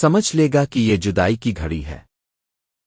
سمجھ لے گا کہ یہ جدائی کی گھڑی ہے۔